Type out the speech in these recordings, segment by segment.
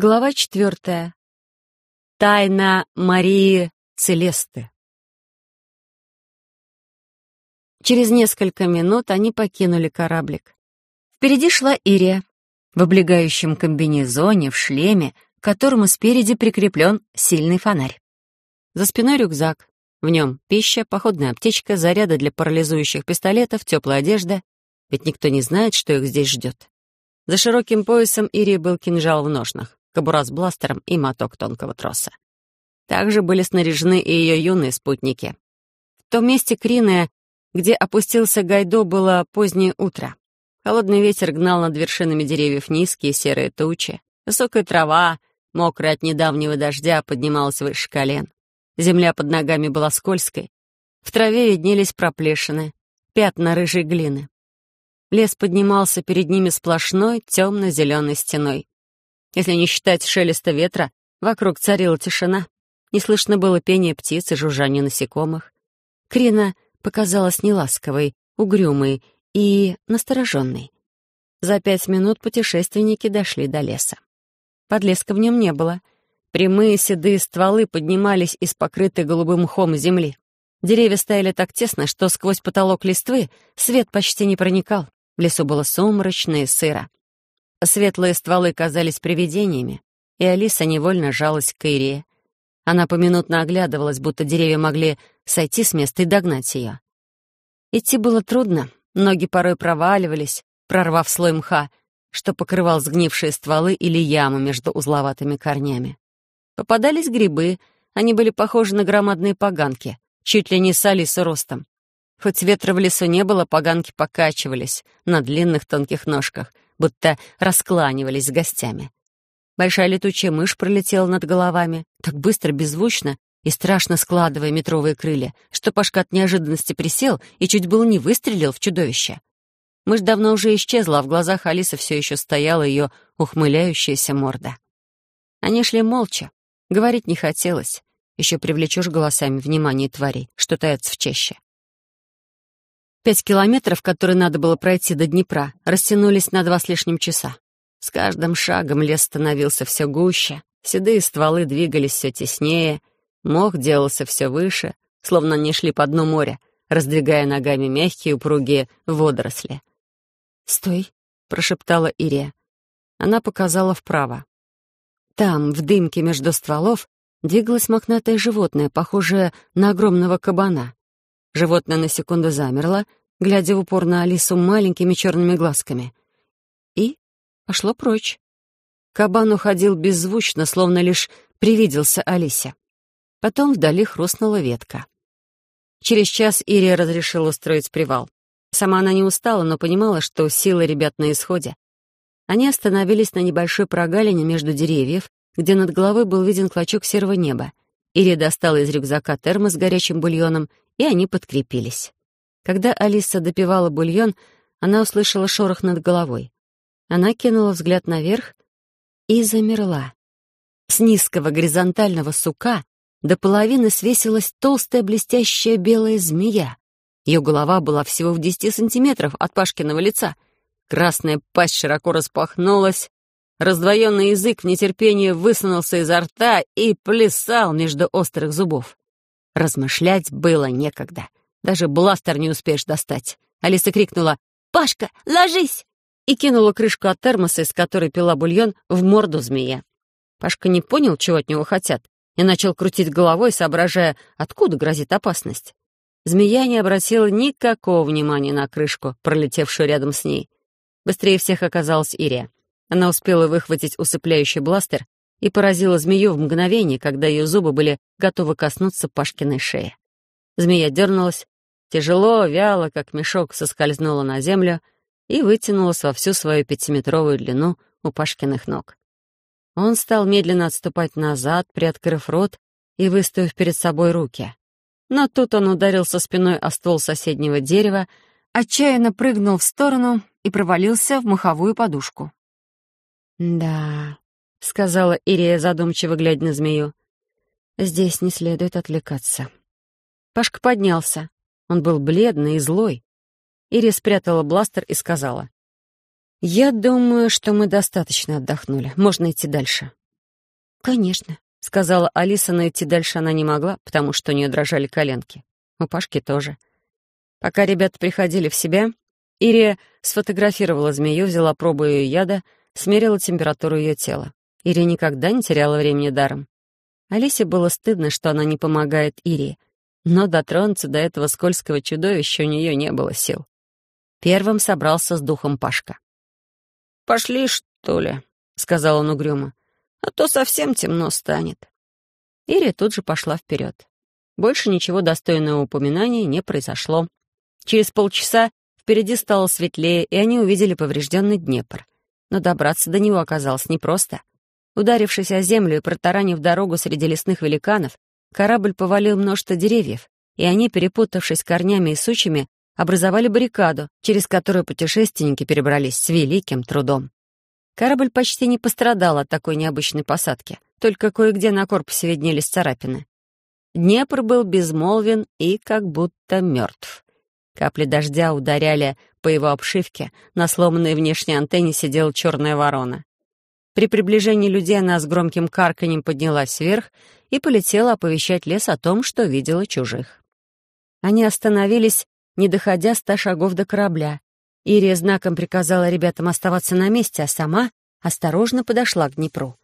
Глава четвертая. Тайна Марии Целесты. Через несколько минут они покинули кораблик. Впереди шла Ирия, в облегающем комбинезоне, в шлеме, к которому спереди прикреплен сильный фонарь. За спиной рюкзак. В нем пища, походная аптечка, заряды для парализующих пистолетов, теплая одежда. Ведь никто не знает, что их здесь ждет. За широким поясом Ирии был кинжал в ножнах, кобура с бластером и моток тонкого троса. Также были снаряжены и ее юные спутники. В том месте Крины, где опустился Гайдо, было позднее утро. Холодный ветер гнал над вершинами деревьев низкие серые тучи. Высокая трава, мокрая от недавнего дождя, поднималась выше колен. Земля под ногами была скользкой. В траве виднелись проплешины, пятна рыжей глины. Лес поднимался перед ними сплошной темно-зеленой стеной. Если не считать шелеста ветра, вокруг царила тишина. Не слышно было пения птиц и жужжания насекомых. Крина показалась неласковой, угрюмой и настороженной. За пять минут путешественники дошли до леса. Подлеска в нем не было. Прямые седые стволы поднимались из покрытой голубым мхом земли. Деревья стояли так тесно, что сквозь потолок листвы свет почти не проникал. В лесу было сумрачно и сыро. Светлые стволы казались привидениями, и Алиса невольно жалась к Ирии. Она поминутно оглядывалась, будто деревья могли сойти с места и догнать ее. Идти было трудно, ноги порой проваливались, прорвав слой мха, что покрывал сгнившие стволы или ямы между узловатыми корнями. Попадались грибы, они были похожи на громадные поганки, чуть ли не с Алису ростом. Хоть ветра в лесу не было, поганки покачивались на длинных тонких ножках, будто раскланивались с гостями. Большая летучая мышь пролетела над головами, так быстро, беззвучно и страшно складывая метровые крылья, что Пашка от неожиданности присел и чуть было не выстрелил в чудовище. Мышь давно уже исчезла, а в глазах Алисы все еще стояла ее ухмыляющаяся морда. Они шли молча, говорить не хотелось. Еще привлечешь голосами внимание тварей, что таятся в чаще. Пять километров, которые надо было пройти до Днепра, растянулись на два с лишним часа. С каждым шагом лес становился все гуще, седые стволы двигались все теснее, мох делался все выше, словно они шли по дну моря, раздвигая ногами мягкие упругие водоросли. «Стой!» — прошептала Ирия. Она показала вправо. Там, в дымке между стволов, двигалось мохнатое животное, похожее на огромного кабана. Животное на секунду замерло, глядя в упор на Алису маленькими черными глазками. И пошло прочь. Кабан уходил беззвучно, словно лишь привиделся Алисе. Потом вдали хрустнула ветка. Через час Ирия разрешила устроить привал. Сама она не устала, но понимала, что силы ребят на исходе. Они остановились на небольшой прогалине между деревьев, где над головой был виден клочок серого неба. Ирия достала из рюкзака термос с горячим бульоном и они подкрепились. Когда Алиса допивала бульон, она услышала шорох над головой. Она кинула взгляд наверх и замерла. С низкого горизонтального сука до половины свесилась толстая блестящая белая змея. Ее голова была всего в десяти сантиметров от Пашкиного лица. Красная пасть широко распахнулась, раздвоенный язык в нетерпении высунулся изо рта и плясал между острых зубов. Размышлять было некогда. Даже бластер не успеешь достать. Алиса крикнула «Пашка, ложись!» и кинула крышку от термоса, из которой пила бульон, в морду змея. Пашка не понял, чего от него хотят, и начал крутить головой, соображая, откуда грозит опасность. Змея не обратила никакого внимания на крышку, пролетевшую рядом с ней. Быстрее всех оказалась Ирия. Она успела выхватить усыпляющий бластер и поразила змею в мгновение, когда ее зубы были готовы коснуться Пашкиной шеи. Змея дернулась, тяжело, вяло, как мешок, соскользнула на землю и вытянулась во всю свою пятиметровую длину у Пашкиных ног. Он стал медленно отступать назад, приоткрыв рот и выставив перед собой руки. Но тут он ударился спиной о ствол соседнего дерева, отчаянно прыгнул в сторону и провалился в маховую подушку. «Да, — сказала Ирия, задумчиво глядя на змею. «Здесь не следует отвлекаться». Пашка поднялся. Он был бледный и злой. Ирия спрятала бластер и сказала. «Я думаю, что мы достаточно отдохнули. Можно идти дальше. конечно», — сказала Алиса, но идти дальше она не могла, потому что у нее дрожали коленки. У Пашки тоже. Пока ребята приходили в себя, Ирия сфотографировала змею, взяла пробу ее яда, смерила температуру ее тела. Ирия никогда не теряла времени даром. Алисе было стыдно, что она не помогает Ирии, но дотронуться до этого скользкого чудовища у нее не было сил. Первым собрался с духом Пашка. «Пошли, что ли?» — сказал он угрюмо. «А то совсем темно станет». Ирия тут же пошла вперед. Больше ничего достойного упоминания не произошло. Через полчаса впереди стало светлее, и они увидели поврежденный Днепр. Но добраться до него оказалось непросто. Ударившись о землю и протаранив дорогу среди лесных великанов, корабль повалил множество деревьев, и они, перепутавшись корнями и сучьями, образовали баррикаду, через которую путешественники перебрались с великим трудом. Корабль почти не пострадал от такой необычной посадки, только кое-где на корпусе виднелись царапины. Днепр был безмолвен и как будто мертв. Капли дождя ударяли по его обшивке, на сломанной внешней антенне сидела черная ворона. При приближении людей она с громким карканьем поднялась вверх и полетела оповещать лес о том, что видела чужих. Они остановились не доходя ста шагов до корабля. Ирия знаком приказала ребятам оставаться на месте, а сама осторожно подошла к Днепру.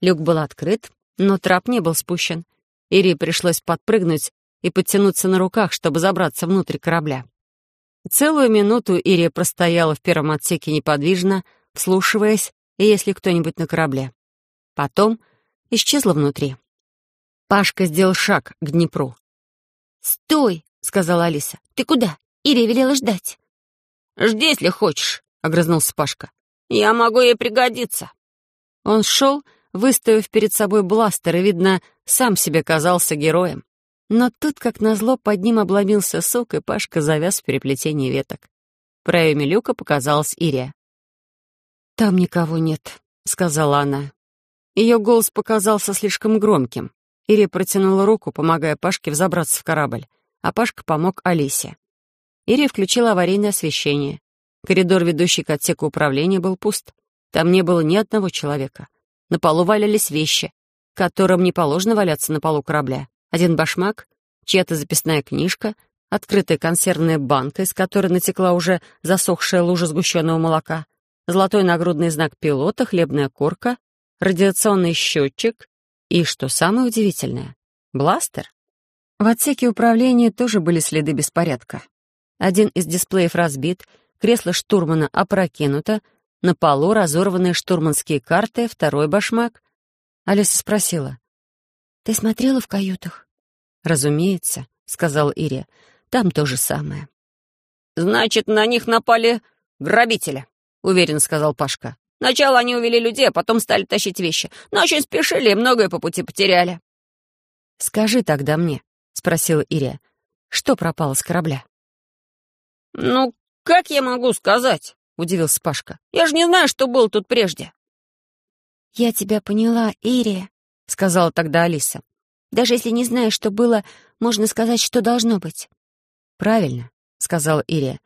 Люк был открыт, но трап не был спущен. Ирии пришлось подпрыгнуть и подтянуться на руках, чтобы забраться внутрь корабля. Целую минуту Ирия простояла в первом отсеке неподвижно, вслушиваясь, есть ли кто-нибудь на корабле. Потом исчезла внутри. Пашка сделал шаг к Днепру. «Стой!» — сказала Алиса. «Ты куда?» Ирия велела ждать. «Жди, если хочешь», — огрызнулся Пашка. «Я могу ей пригодиться». Он шел, выставив перед собой бластер, и, видно, сам себе казался героем. Но тут, как назло, под ним обломился сок, и Пашка завяз в переплетении веток. В проеме люка показалась Ирия. «Там никого нет», — сказала она. Ее голос показался слишком громким. Ирия протянула руку, помогая Пашке взобраться в корабль, а Пашка помог Алисе. Ири включила аварийное освещение. Коридор, ведущий к отсеку управления, был пуст. Там не было ни одного человека. На полу валялись вещи, которым не положено валяться на полу корабля. Один башмак, чья-то записная книжка, открытая консервная банка, из которой натекла уже засохшая лужа сгущенного молока, золотой нагрудный знак пилота, хлебная корка, радиационный счетчик и, что самое удивительное, бластер. В отсеке управления тоже были следы беспорядка. Один из дисплеев разбит, кресло штурмана опрокинуто, на полу разорванные штурманские карты, второй башмак. Алиса спросила. «Ты смотрела в каютах?» «Разумеется», — сказала Ирия. «Там то же самое». «Значит, на них напали грабители», — уверенно сказал Пашка. «Сначала они увели людей, а потом стали тащить вещи. Но очень спешили и многое по пути потеряли». «Скажи тогда мне», — спросила Ирия, — «что пропало с корабля?» «Ну, как я могу сказать?» — удивился Пашка. «Я же не знаю, что было тут прежде». «Я тебя поняла, Ирия», — сказала тогда Алиса. «Даже если не знаешь, что было, можно сказать, что должно быть». «Правильно», — сказала Ирия.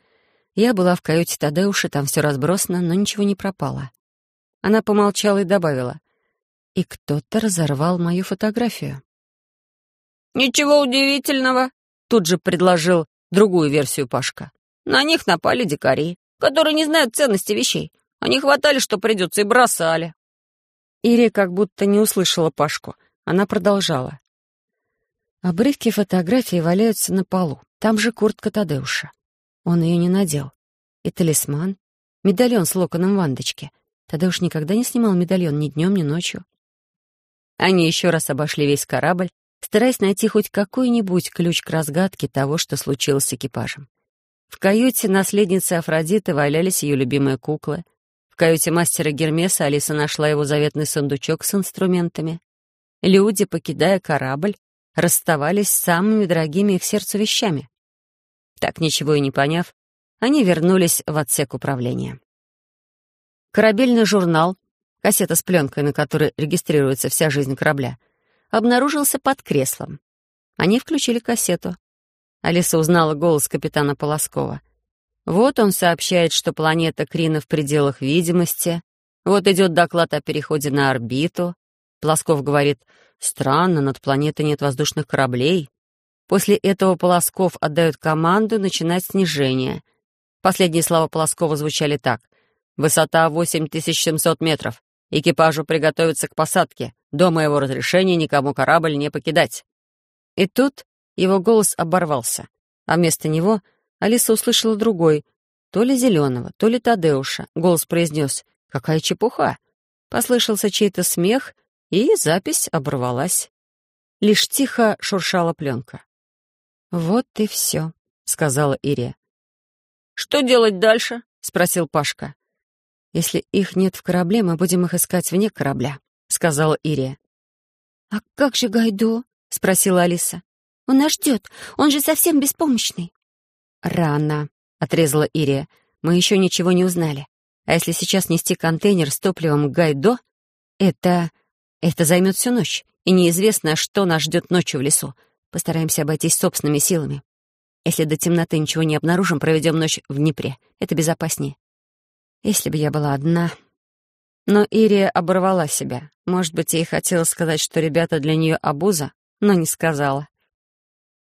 «Я была в каюте Тадеуша, там все разбросано, но ничего не пропало». Она помолчала и добавила. «И кто-то разорвал мою фотографию». «Ничего удивительного», — тут же предложил другую версию Пашка. На них напали дикари, которые не знают ценности вещей. Они хватали, что придется, и бросали. Ири как будто не услышала Пашку. Она продолжала. Обрывки фотографии валяются на полу. Там же куртка Тадеуша. Он ее не надел. И талисман, медальон с локоном Вандочки. Тадеуш никогда не снимал медальон ни днем, ни ночью. Они еще раз обошли весь корабль, стараясь найти хоть какой-нибудь ключ к разгадке того, что случилось с экипажем. В каюте наследницы Афродиты валялись ее любимые куклы. В каюте мастера Гермеса Алиса нашла его заветный сундучок с инструментами. Люди, покидая корабль, расставались с самыми дорогими их сердцу вещами. Так ничего и не поняв, они вернулись в отсек управления. Корабельный журнал, кассета с пленкой, на которой регистрируется вся жизнь корабля, обнаружился под креслом. Они включили кассету. Алиса узнала голос капитана Полоскова. Вот он сообщает, что планета Крина в пределах видимости. Вот идет доклад о переходе на орбиту. Полосков говорит, странно, над планетой нет воздушных кораблей. После этого Полосков отдает команду начинать снижение. Последние слова Полоскова звучали так. «Высота 8700 метров. Экипажу приготовиться к посадке. До моего разрешения никому корабль не покидать». И тут его голос оборвался, а вместо него Алиса услышала другой, то ли Зеленого, то ли Тадеуша. Голос произнес «Какая чепуха!» Послышался чей-то смех, и запись оборвалась. Лишь тихо шуршала пленка. «Вот и все», — сказала Ирия. «Что делать дальше?» — спросил Пашка. «Если их нет в корабле, мы будем их искать вне корабля», — сказала Ирия. «А как же Гайдо?» — спросила Алиса. «Он нас ждет. Он же совсем беспомощный». «Рано», — отрезала Ирия. «Мы еще ничего не узнали. А если сейчас нести контейнер с топливом Гайдо, это... это займет всю ночь, и неизвестно, что нас ждет ночью в лесу. Постараемся обойтись собственными силами. Если до темноты ничего не обнаружим, проведем ночь в Днепре. Это безопаснее. Если бы я была одна... Но Ирия оборвала себя. Может быть, ей хотелось сказать, что ребята для нее обуза, но не сказала.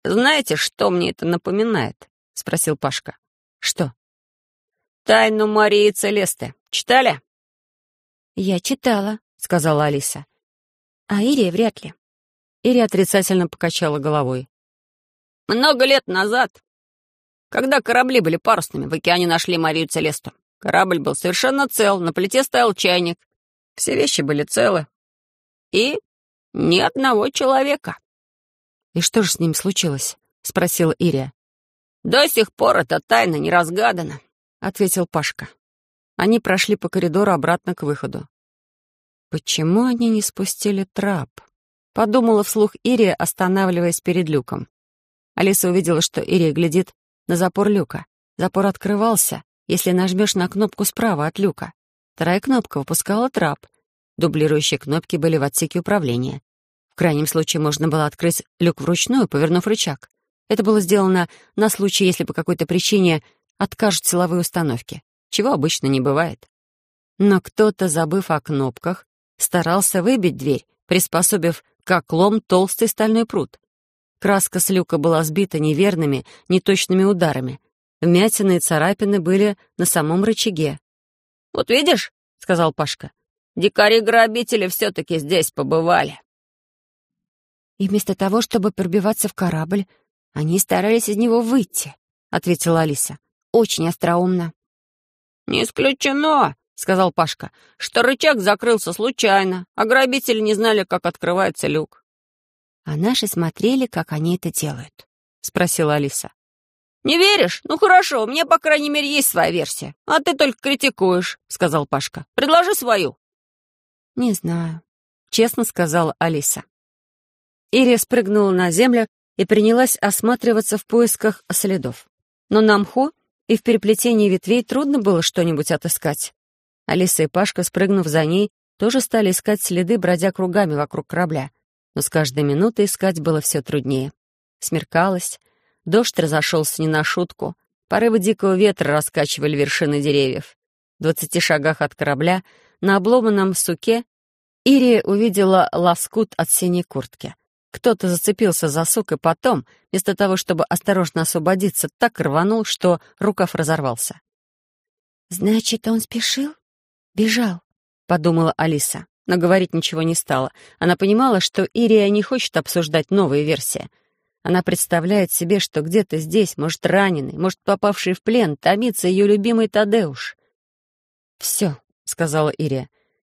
«Знаете, что мне это напоминает?» — спросил Пашка. «Что?» «Тайну Марии Целесты. Читали?» «Я читала», — сказала Алиса. «А Ирия вряд ли». Ири отрицательно покачала головой. «Много лет назад, когда корабли были парусными, в океане нашли Марию Целесту. Корабль был совершенно цел, на плите стоял чайник. Все вещи были целы. И ни одного человека». «И что же с ним случилось?» — спросила Ирия. «До сих пор эта тайна не разгадана», — ответил Пашка. Они прошли по коридору обратно к выходу. Почему они не спустили трап? Подумала вслух Ирия, останавливаясь перед люком. Алиса увидела, что Ирия глядит на запор люка. Запор открывался, если нажмешь на кнопку справа от люка. Вторая кнопка выпускала трап. Дублирующие кнопки были в отсеке управления. В крайнем случае можно было открыть люк вручную, повернув рычаг. Это было сделано на случай, если по какой-то причине откажут силовые установки, чего обычно не бывает. Но кто-то, забыв о кнопках, старался выбить дверь, приспособив как лом толстый стальной пруд. Краска с люка была сбита неверными, неточными ударами. Вмятины и царапины были на самом рычаге. «Вот видишь», — сказал Пашка, — «дикари-грабители все-таки здесь побывали». «И вместо того, чтобы пробиваться в корабль, они старались из него выйти», — ответила Алиса. «Очень остроумно». «Не исключено», — сказал Пашка, — что рычаг закрылся случайно, а грабители не знали, как открывается люк. «А наши смотрели, как они это делают», — спросила Алиса. «Не веришь? Ну хорошо, у меня, по крайней мере, есть своя версия. А ты только критикуешь», — сказал Пашка. «Предложи свою». «Не знаю», — честно сказала Алиса. Ирия спрыгнула на землю и принялась осматриваться в поисках следов. Но на мху и в переплетении ветвей трудно было что-нибудь отыскать. Алиса и Пашка, спрыгнув за ней, тоже стали искать следы, бродя кругами вокруг корабля. Но с каждой минутой искать было все труднее. Смеркалось, дождь разошелся не на шутку, порывы дикого ветра раскачивали вершины деревьев. В двадцати шагах от корабля, на обломанном суке, Ирия увидела лоскут от синей куртки. Кто-то зацепился за сук и потом, вместо того, чтобы осторожно освободиться, так рванул, что рукав разорвался. «Значит, он спешил?» «Бежал», — подумала Алиса, но говорить ничего не стала. Она понимала, что Ирия не хочет обсуждать новые версии. Она представляет себе, что где-то здесь, может, раненый, может, попавший в плен, томится ее любимый Тадеуш. «Все», — сказала Ирия.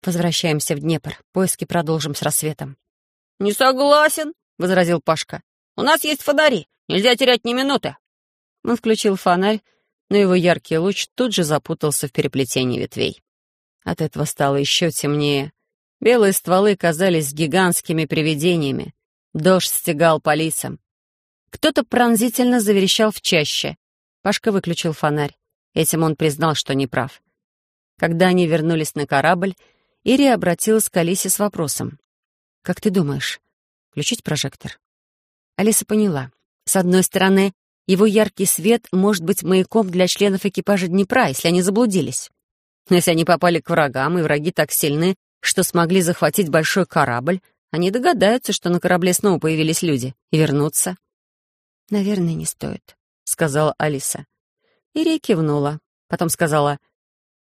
«Возвращаемся в Днепр. Поиски продолжим с рассветом». «Не согласен», — возразил Пашка. «У нас есть фонари. Нельзя терять ни минуты». Он включил фонарь, но его яркий луч тут же запутался в переплетении ветвей. От этого стало еще темнее. Белые стволы казались гигантскими привидениями. Дождь стегал по лицам. Кто-то пронзительно заверещал в чаще. Пашка выключил фонарь. Этим он признал, что не прав. Когда они вернулись на корабль, Ирия обратилась к Алисе с вопросом. «Как ты думаешь, включить прожектор?» Алиса поняла. С одной стороны, его яркий свет может быть маяком для членов экипажа Днепра, если они заблудились. Если они попали к врагам, и враги так сильны, что смогли захватить большой корабль, они догадаются, что на корабле снова появились люди, и вернутся. «Наверное, не стоит», — сказала Алиса. Ирия кивнула. Потом сказала,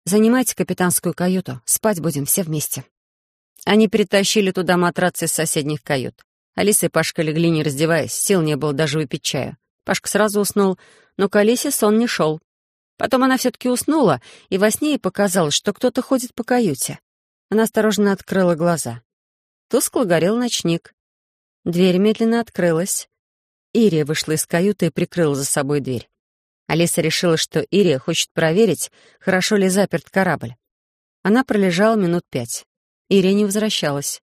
«Занимайте капитанскую каюту, спать будем все вместе». Они притащили туда матрацы из соседних кают. Алиса и Пашка легли, не раздеваясь, сил не было даже выпить чаю. Пашка сразу уснул, но к Алисе сон не шел. Потом она все-таки уснула, и во сне ей показалось, что кто-то ходит по каюте. Она осторожно открыла глаза. Тускло горел ночник. Дверь медленно открылась. Ирия вышла из каюты и прикрыла за собой дверь. Алиса решила, что Ирия хочет проверить, хорошо ли заперт корабль. Она пролежала минут пять. Ирия не возвращалась.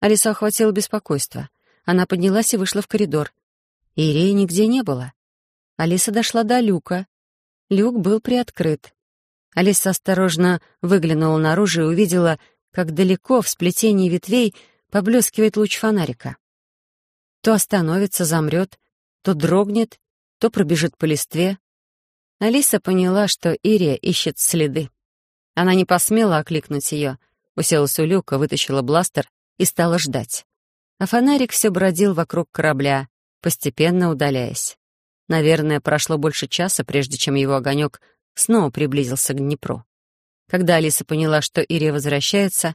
Алиса охватила беспокойство. Она поднялась и вышла в коридор. Ирии нигде не было. Алиса дошла до люка. Люк был приоткрыт. Алиса осторожно выглянула наружу и увидела, как далеко в сплетении ветвей поблескивает луч фонарика. То остановится, замрет, то дрогнет, то пробежит по листве. Алиса поняла, что Ирия ищет следы. Она не посмела окликнуть ее, уселась у люка, вытащила бластер и стала ждать. А фонарик все бродил вокруг корабля, постепенно удаляясь. Наверное, прошло больше часа, прежде чем его огонек снова приблизился к Днепру. Когда Алиса поняла, что Ирия возвращается,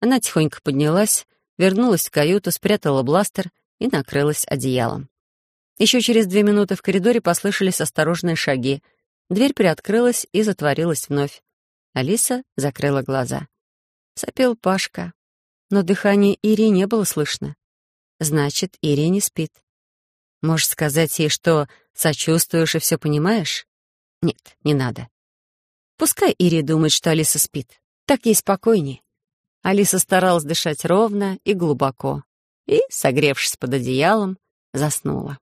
она тихонько поднялась, вернулась в каюту, спрятала бластер и накрылась одеялом. Еще через две минуты в коридоре послышались осторожные шаги. Дверь приоткрылась и затворилась вновь. Алиса закрыла глаза. Сопел Пашка. Но дыхание Ири не было слышно. Значит, Ири не спит. Можешь сказать ей, что сочувствуешь и все понимаешь? Нет, не надо. Пускай Ири думает, что Алиса спит. Так ей спокойнее. Алиса старалась дышать ровно и глубоко. И, согревшись под одеялом, заснула.